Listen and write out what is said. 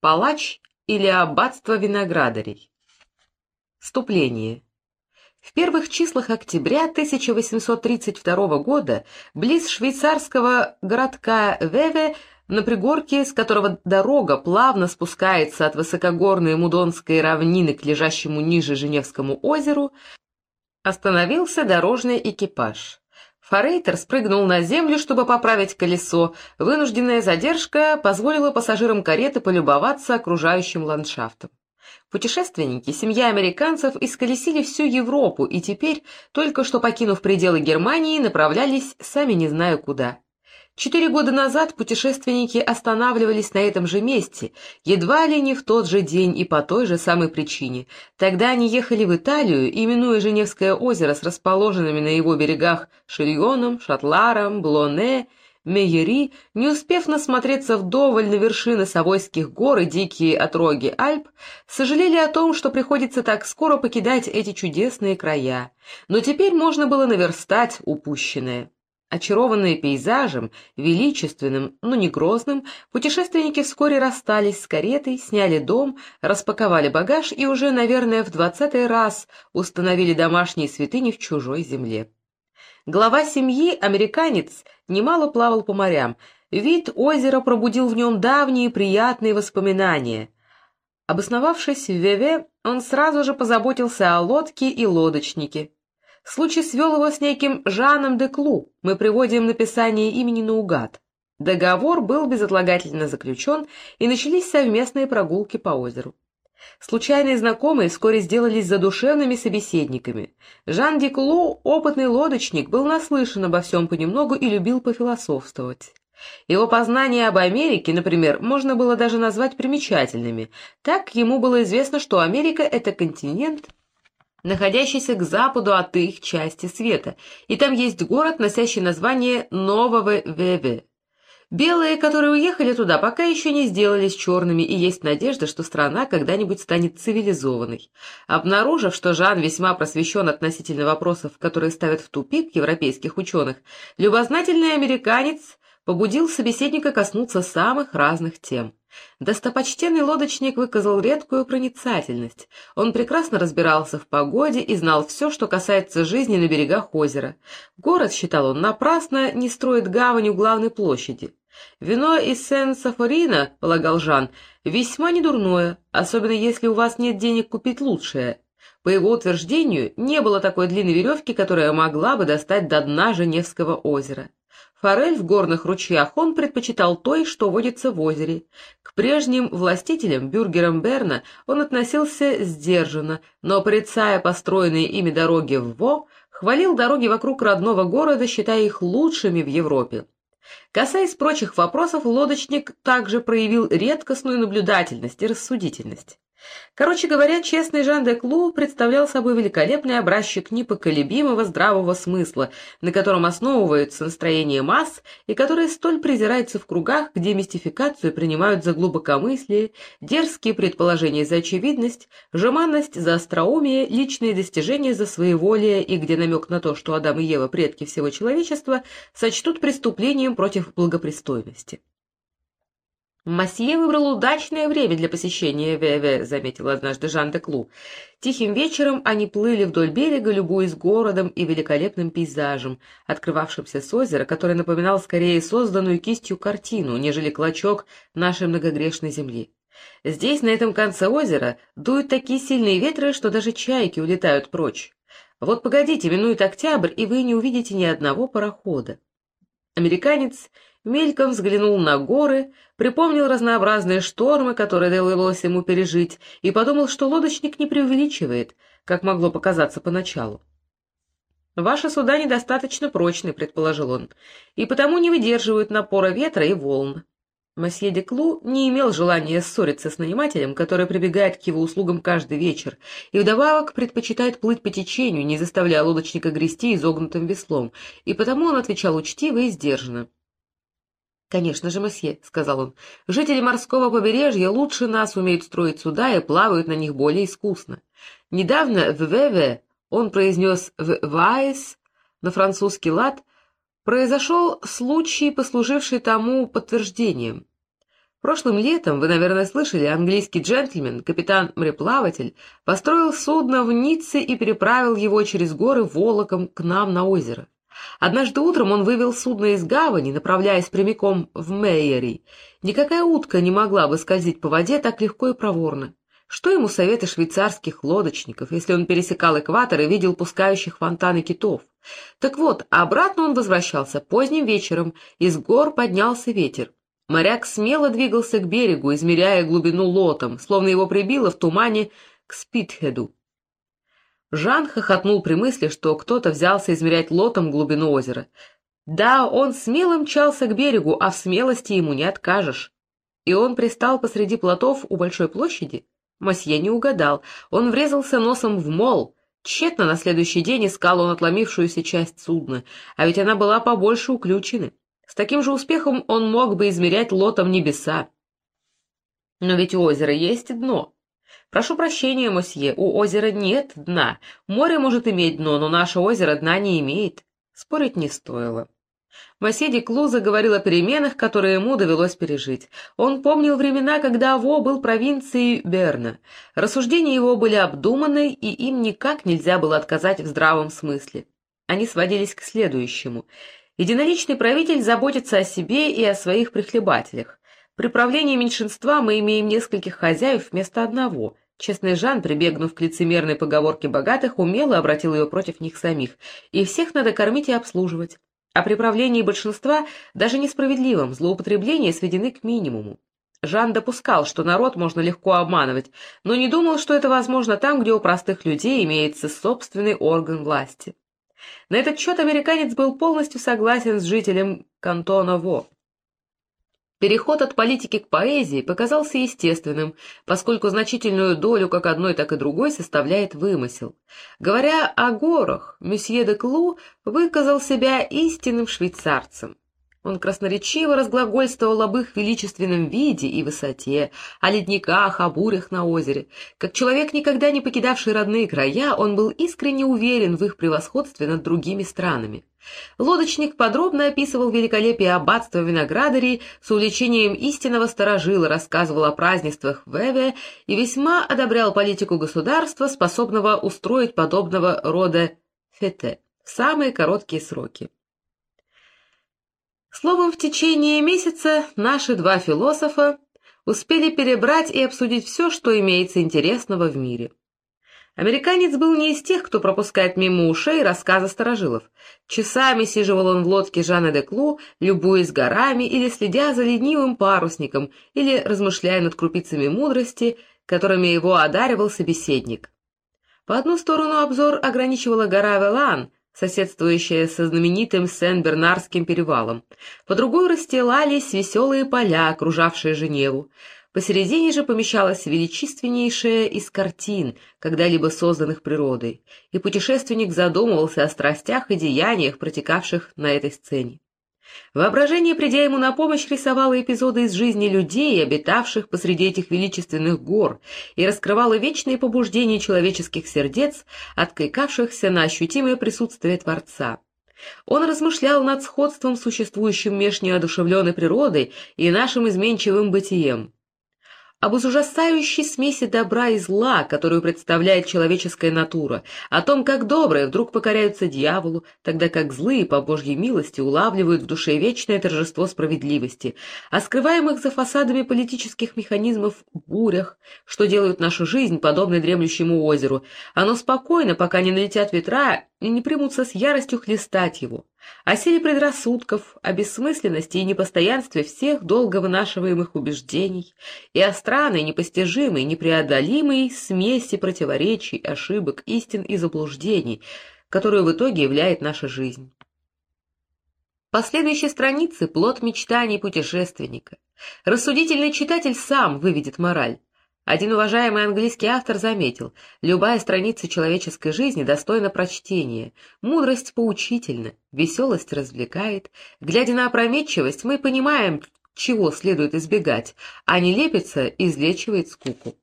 Палач или аббатство виноградарей. Вступление. В первых числах октября 1832 года близ швейцарского городка Веве на пригорке, с которого дорога плавно спускается от высокогорной Мудонской равнины к лежащему ниже Женевскому озеру, остановился дорожный экипаж. Форейтер спрыгнул на землю, чтобы поправить колесо. Вынужденная задержка позволила пассажирам кареты полюбоваться окружающим ландшафтом. Путешественники, семья американцев, исколесили всю Европу и теперь, только что покинув пределы Германии, направлялись сами не знаю куда. Четыре года назад путешественники останавливались на этом же месте, едва ли не в тот же день и по той же самой причине. Тогда они ехали в Италию, именуя Женевское озеро с расположенными на его берегах Шильоном, Шатларом, Блоне, Мейери, не успев насмотреться вдоволь на вершины Савойских гор и дикие отроги Альп, сожалели о том, что приходится так скоро покидать эти чудесные края. Но теперь можно было наверстать упущенное. Очарованные пейзажем, величественным, но не грозным, путешественники вскоре расстались с каретой, сняли дом, распаковали багаж и уже, наверное, в двадцатый раз установили домашние святыни в чужой земле. Глава семьи, американец, немало плавал по морям. Вид озера пробудил в нем давние приятные воспоминания. Обосновавшись в Веве, он сразу же позаботился о лодке и лодочнике. Случай свел его с неким Жаном де Клу, мы приводим написание имени наугад. Договор был безотлагательно заключен, и начались совместные прогулки по озеру. Случайные знакомые вскоре сделались задушевными собеседниками. Жан Декло, опытный лодочник, был наслышан обо всем понемногу и любил пофилософствовать. Его познания об Америке, например, можно было даже назвать примечательными. Так ему было известно, что Америка — это континент, находящийся к западу от их части света, и там есть город, носящий название Нового Веве. Белые, которые уехали туда, пока еще не сделались черными, и есть надежда, что страна когда-нибудь станет цивилизованной. Обнаружив, что Жан весьма просвещен относительно вопросов, которые ставят в тупик европейских ученых, любознательный американец побудил собеседника коснуться самых разных тем. Достопочтенный лодочник выказал редкую проницательность. Он прекрасно разбирался в погоде и знал все, что касается жизни на берегах озера. Город, считал он, напрасно не строит гавань у главной площади. Вино из Сен-Сафорина, полагал Жан, весьма недурное, особенно если у вас нет денег купить лучшее. По его утверждению, не было такой длинной веревки, которая могла бы достать до дна Женевского озера. Форель в горных ручьях он предпочитал той, что водится в озере. К прежним властителям, бюргерам Берна, он относился сдержанно, но, порицая построенные ими дороги в Во, хвалил дороги вокруг родного города, считая их лучшими в Европе. Касаясь прочих вопросов, лодочник также проявил редкостную наблюдательность и рассудительность. Короче говоря, честный Жан де Клу представлял собой великолепный образчик непоколебимого здравого смысла, на котором основываются настроения масс и который столь презирается в кругах, где мистификацию принимают за глубокомыслие, дерзкие предположения за очевидность, жеманность за остроумие, личные достижения за своеволие и где намек на то, что Адам и Ева — предки всего человечества, сочтут преступлением против благопристойности. «Масье выбрал удачное время для посещения Веве», — заметил однажды Жан де Клу. Тихим вечером они плыли вдоль берега, любуясь городом и великолепным пейзажем, открывавшимся с озера, который напоминал скорее созданную кистью картину, нежели клочок нашей многогрешной земли. Здесь, на этом конце озера, дуют такие сильные ветры, что даже чайки улетают прочь. Вот погодите, минует октябрь, и вы не увидите ни одного парохода. Американец мельком взглянул на горы, припомнил разнообразные штормы, которые довелось ему пережить, и подумал, что лодочник не преувеличивает, как могло показаться поначалу. «Ваши суда недостаточно прочны», — предположил он, — «и потому не выдерживают напора ветра и волн». Масье де Клу не имел желания ссориться с нанимателем, который прибегает к его услугам каждый вечер, и вдобавок предпочитает плыть по течению, не заставляя лодочника грести изогнутым веслом, и потому он отвечал учтиво и сдержанно. «Конечно же, месье», — сказал он, — «жители морского побережья лучше нас умеют строить суда и плавают на них более искусно. Недавно в Веве он произнес в Вайс на французский лад, произошел случай, послуживший тому подтверждением. Прошлым летом, вы, наверное, слышали, английский джентльмен, капитан-мореплаватель, построил судно в Ницце и переправил его через горы Волоком к нам на озеро. Однажды утром он вывел судно из гавани, направляясь прямиком в Мейери. Никакая утка не могла бы скользить по воде так легко и проворно. Что ему советы швейцарских лодочников, если он пересекал экватор и видел пускающих фонтаны китов? Так вот, обратно он возвращался поздним вечером, из гор поднялся ветер. Моряк смело двигался к берегу, измеряя глубину лотом, словно его прибило в тумане к Спитхеду. Жан хохотнул при мысли, что кто-то взялся измерять лотом глубину озера. Да, он смело мчался к берегу, а в смелости ему не откажешь. И он пристал посреди плотов у большой площади? Мосье не угадал. Он врезался носом в мол. Тщетно на следующий день искал он отломившуюся часть судна, а ведь она была побольше уключена. С таким же успехом он мог бы измерять лотом небеса. Но ведь у озера есть дно. Прошу прощения, мосье, у озера нет дна. Море может иметь дно, но наше озеро дна не имеет. Спорить не стоило. Мосье Деклу заговорил о переменах, которые ему довелось пережить. Он помнил времена, когда Аво был провинцией Берна. Рассуждения его были обдуманы, и им никак нельзя было отказать в здравом смысле. Они сводились к следующему. Единоличный правитель заботится о себе и о своих прихлебателях. При правлении меньшинства мы имеем нескольких хозяев вместо одного. Честный Жан, прибегнув к лицемерной поговорке богатых, умело обратил ее против них самих. И всех надо кормить и обслуживать. А при правлении большинства, даже несправедливым, злоупотребления сведены к минимуму. Жан допускал, что народ можно легко обманывать, но не думал, что это возможно там, где у простых людей имеется собственный орган власти. На этот счет американец был полностью согласен с жителем кантона Во. Переход от политики к поэзии показался естественным, поскольку значительную долю как одной, так и другой составляет вымысел. Говоря о горах, месье де Клу выказал себя истинным швейцарцем. Он красноречиво разглагольствовал об их величественном виде и высоте, о ледниках, о бурях на озере. Как человек, никогда не покидавший родные края, он был искренне уверен в их превосходстве над другими странами. Лодочник подробно описывал великолепие аббатства виноградарей с увлечением истинного сторожила, рассказывал о празднествах в Эве и весьма одобрял политику государства, способного устроить подобного рода фете в самые короткие сроки. Словом, в течение месяца наши два философа успели перебрать и обсудить все, что имеется интересного в мире. Американец был не из тех, кто пропускает мимо ушей рассказы старожилов. Часами сиживал он в лодке Жана де Клу, любуясь горами или следя за ленивым парусником, или размышляя над крупицами мудрости, которыми его одаривал собеседник. По одну сторону обзор ограничивала гора Велан, соседствующая со знаменитым Сен-Бернарским перевалом. По другой расстилались веселые поля, окружавшие Женеву. Посередине же помещалась величественнейшая из картин, когда-либо созданных природой, и путешественник задумывался о страстях и деяниях, протекавших на этой сцене. Воображение, придя ему на помощь, рисовало эпизоды из жизни людей, обитавших посреди этих величественных гор, и раскрывало вечные побуждения человеческих сердец, откликавшихся на ощутимое присутствие Творца. Он размышлял над сходством, существующим меж неодушевленной природой и нашим изменчивым бытием об ужасающей смеси добра и зла, которую представляет человеческая натура, о том, как добрые вдруг покоряются дьяволу, тогда как злые, по Божьей милости, улавливают в душе вечное торжество справедливости, о скрываемых за фасадами политических механизмов бурях, что делают нашу жизнь подобной дремлющему озеру. Оно спокойно, пока не налетят ветра и не примутся с яростью хлестать его о силе предрассудков, о бессмысленности и непостоянстве всех долго вынашиваемых убеждений и о странной, непостижимой, непреодолимой смеси противоречий, ошибок, истин и заблуждений, которую в итоге являет наша жизнь. Последующие страницы — плод мечтаний путешественника. Рассудительный читатель сам выведет мораль. Один уважаемый английский автор заметил, любая страница человеческой жизни достойна прочтения, мудрость поучительна, веселость развлекает. Глядя на опрометчивость, мы понимаем, чего следует избегать, а нелепица излечивает скуку.